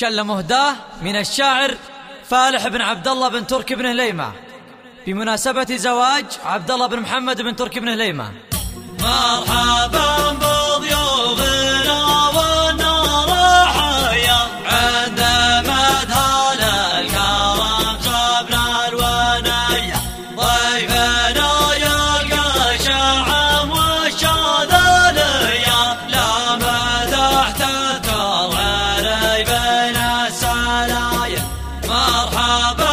شل مهداه من الشاعر فالح بن عبد الله بن ترك بن هليمة. بمناسبة زواج عبد الله بن محمد بن ترك بن هليمة. مرحبا. Mahabharata.